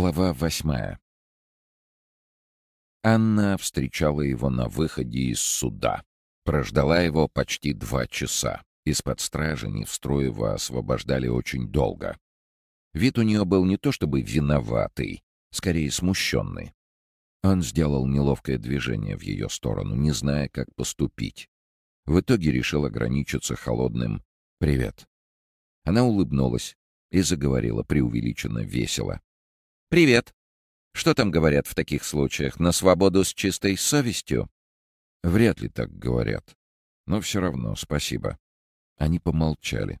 Глава восьмая. Анна встречала его на выходе из суда. Прождала его почти два часа. Из-под стражи Невстроева освобождали очень долго. Вид у нее был не то чтобы виноватый, скорее смущенный. Он сделал неловкое движение в ее сторону, не зная, как поступить. В итоге решил ограничиться холодным «Привет». Она улыбнулась и заговорила преувеличенно весело. «Привет. Что там говорят в таких случаях? На свободу с чистой совестью?» «Вряд ли так говорят. Но все равно спасибо». Они помолчали.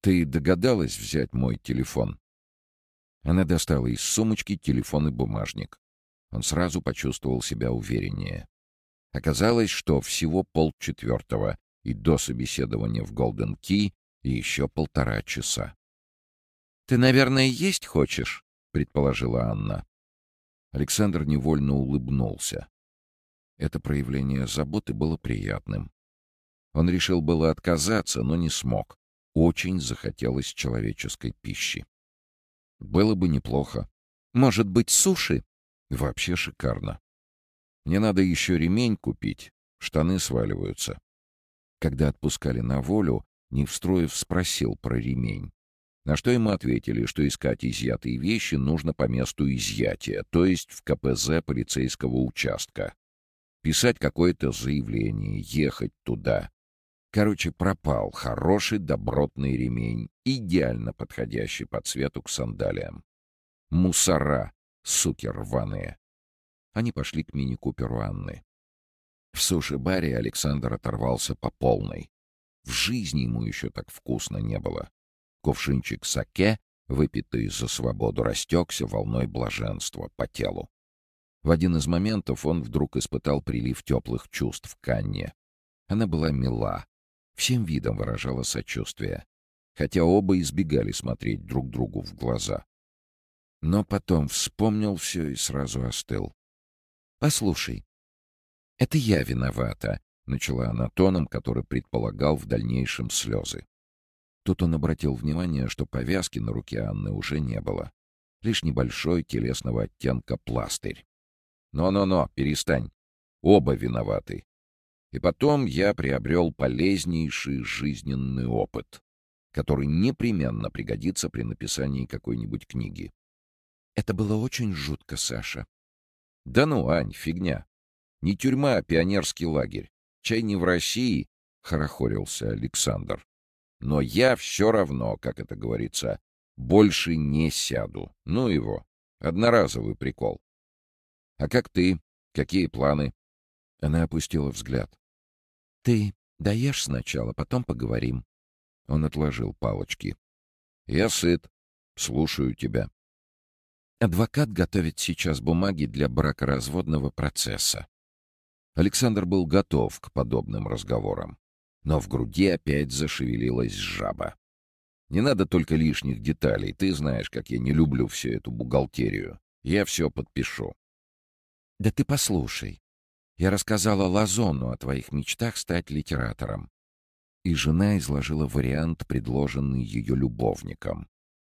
«Ты догадалась взять мой телефон?» Она достала из сумочки телефон и бумажник. Он сразу почувствовал себя увереннее. Оказалось, что всего полчетвертого, и до собеседования в Голден Ки еще полтора часа. «Ты, наверное, есть хочешь?» — предположила Анна. Александр невольно улыбнулся. Это проявление заботы было приятным. Он решил было отказаться, но не смог. Очень захотелось человеческой пищи. Было бы неплохо. Может быть, суши? Вообще шикарно. Мне надо еще ремень купить. Штаны сваливаются. Когда отпускали на волю, Невстроев спросил про ремень. На что ему ответили, что искать изъятые вещи нужно по месту изъятия, то есть в КПЗ полицейского участка. Писать какое-то заявление, ехать туда. Короче, пропал хороший добротный ремень, идеально подходящий по цвету к сандалиям. Мусора, суки рваные. Они пошли к мини-куперу Анны. В суши-баре Александр оторвался по полной. В жизни ему еще так вкусно не было. Кувшинчик саке, выпитый за свободу, растекся волной блаженства по телу. В один из моментов он вдруг испытал прилив теплых чувств к Анне. Она была мила, всем видом выражала сочувствие, хотя оба избегали смотреть друг другу в глаза. Но потом вспомнил все и сразу остыл. «Послушай, это я виновата», — начала она тоном, который предполагал в дальнейшем слезы. Тут он обратил внимание, что повязки на руке Анны уже не было. Лишь небольшой телесного оттенка пластырь. «Но-но-но, перестань. Оба виноваты. И потом я приобрел полезнейший жизненный опыт, который непременно пригодится при написании какой-нибудь книги. Это было очень жутко, Саша. Да ну, Ань, фигня. Не тюрьма, а пионерский лагерь. Чай не в России, — хорохорился Александр. Но я все равно, как это говорится, больше не сяду. Ну его. Одноразовый прикол. А как ты? Какие планы? Она опустила взгляд. Ты даешь сначала, потом поговорим. Он отложил палочки. Я сыт. Слушаю тебя. Адвокат готовит сейчас бумаги для бракоразводного процесса. Александр был готов к подобным разговорам но в груди опять зашевелилась жаба. Не надо только лишних деталей. Ты знаешь, как я не люблю всю эту бухгалтерию. Я все подпишу. Да ты послушай. Я рассказала Лазону о твоих мечтах стать литератором. И жена изложила вариант, предложенный ее любовником.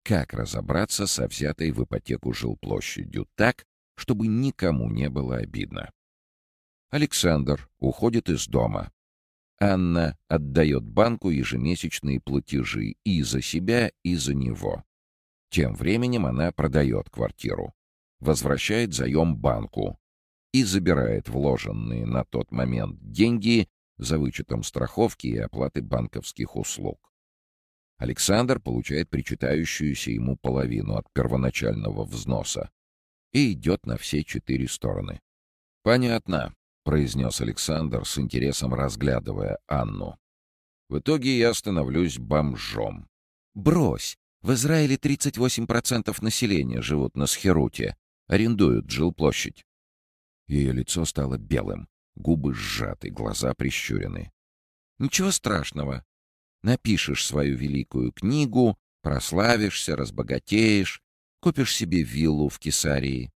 Как разобраться со взятой в ипотеку жилплощадью так, чтобы никому не было обидно. Александр уходит из дома, Анна отдает банку ежемесячные платежи и за себя, и за него. Тем временем она продает квартиру, возвращает заем банку и забирает вложенные на тот момент деньги за вычетом страховки и оплаты банковских услуг. Александр получает причитающуюся ему половину от первоначального взноса и идет на все четыре стороны. Понятно, произнес Александр с интересом разглядывая Анну. В итоге я становлюсь бомжом. Брось! В Израиле 38% населения живут на Схеруте. Арендуют жилплощадь. Ее лицо стало белым, губы сжаты, глаза прищурены. Ничего страшного. Напишешь свою великую книгу, прославишься, разбогатеешь, купишь себе виллу в Кесарии.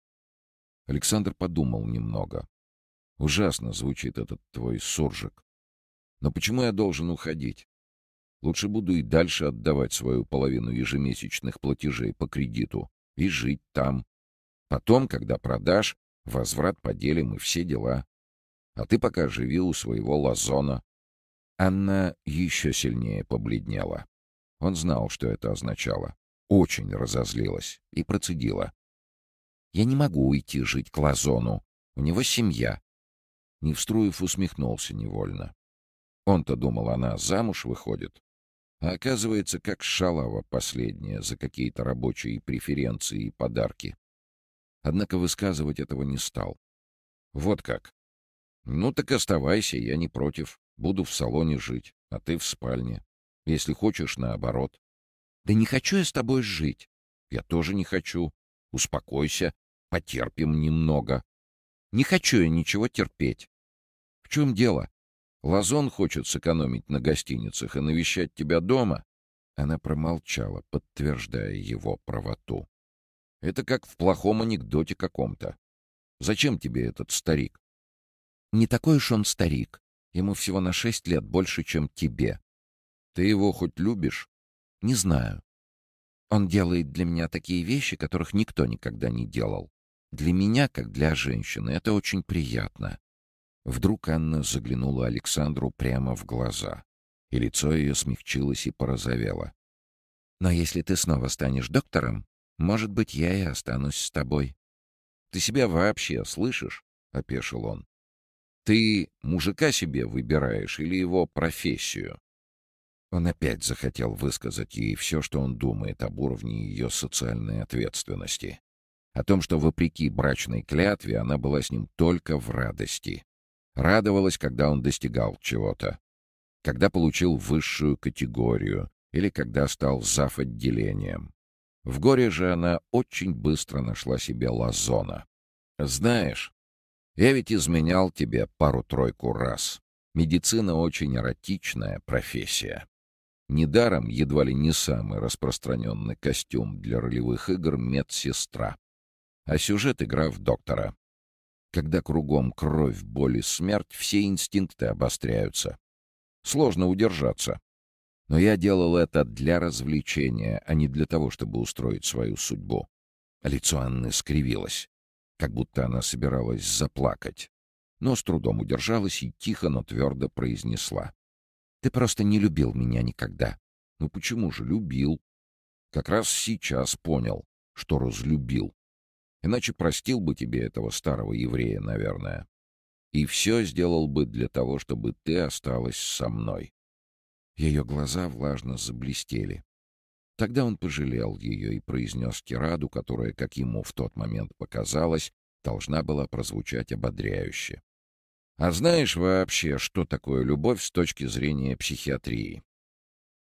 Александр подумал немного. Ужасно звучит этот твой суржик. Но почему я должен уходить? Лучше буду и дальше отдавать свою половину ежемесячных платежей по кредиту. и жить там. Потом, когда продашь, возврат поделим и все дела. А ты пока живи у своего лазона. Анна еще сильнее побледнела. Он знал, что это означало. Очень разозлилась и процедила. «Я не могу уйти жить к Лазону. У него семья». Невструев усмехнулся невольно. Он-то думал, она замуж выходит. А оказывается, как шалава последняя за какие-то рабочие преференции и подарки. Однако высказывать этого не стал. Вот как. Ну так оставайся, я не против. Буду в салоне жить, а ты в спальне. Если хочешь, наоборот. Да не хочу я с тобой жить. Я тоже не хочу. Успокойся, потерпим немного. Не хочу я ничего терпеть. Чем дело? Лазон хочет сэкономить на гостиницах и навещать тебя дома? Она промолчала, подтверждая его правоту. Это как в плохом анекдоте каком-то. Зачем тебе этот старик? Не такой уж он старик. Ему всего на шесть лет больше, чем тебе. Ты его хоть любишь? Не знаю. Он делает для меня такие вещи, которых никто никогда не делал. Для меня, как для женщины, это очень приятно. Вдруг Анна заглянула Александру прямо в глаза, и лицо ее смягчилось и порозовело. «Но если ты снова станешь доктором, может быть, я и останусь с тобой». «Ты себя вообще слышишь?» — опешил он. «Ты мужика себе выбираешь или его профессию?» Он опять захотел высказать ей все, что он думает об уровне ее социальной ответственности. О том, что, вопреки брачной клятве, она была с ним только в радости. Радовалась, когда он достигал чего-то. Когда получил высшую категорию или когда стал зав. отделением. В горе же она очень быстро нашла себе лазона. «Знаешь, я ведь изменял тебе пару-тройку раз. Медицина очень эротичная профессия. Недаром едва ли не самый распространенный костюм для ролевых игр медсестра. А сюжет — игра в доктора. Когда кругом кровь, боль и смерть, все инстинкты обостряются. Сложно удержаться. Но я делал это для развлечения, а не для того, чтобы устроить свою судьбу. Лицо Анны скривилось, как будто она собиралась заплакать. Но с трудом удержалась и тихо, но твердо произнесла. Ты просто не любил меня никогда. Ну почему же любил? Как раз сейчас понял, что разлюбил. Иначе простил бы тебе этого старого еврея, наверное. И все сделал бы для того, чтобы ты осталась со мной. Ее глаза влажно заблестели. Тогда он пожалел ее и произнес тираду, которая, как ему в тот момент показалось, должна была прозвучать ободряюще. А знаешь вообще, что такое любовь с точки зрения психиатрии?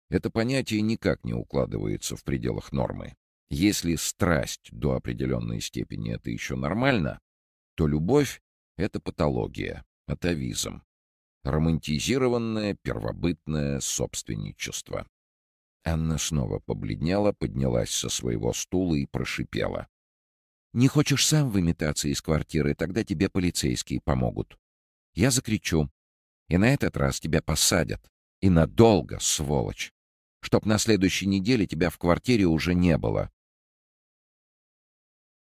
Это понятие никак не укладывается в пределах нормы. Если страсть до определенной степени — это еще нормально, то любовь — это патология, атовизм. Романтизированное первобытное собственничество. Анна снова побледнела, поднялась со своего стула и прошипела. «Не хочешь сам выметаться из квартиры, тогда тебе полицейские помогут. Я закричу. И на этот раз тебя посадят. И надолго, сволочь. Чтоб на следующей неделе тебя в квартире уже не было.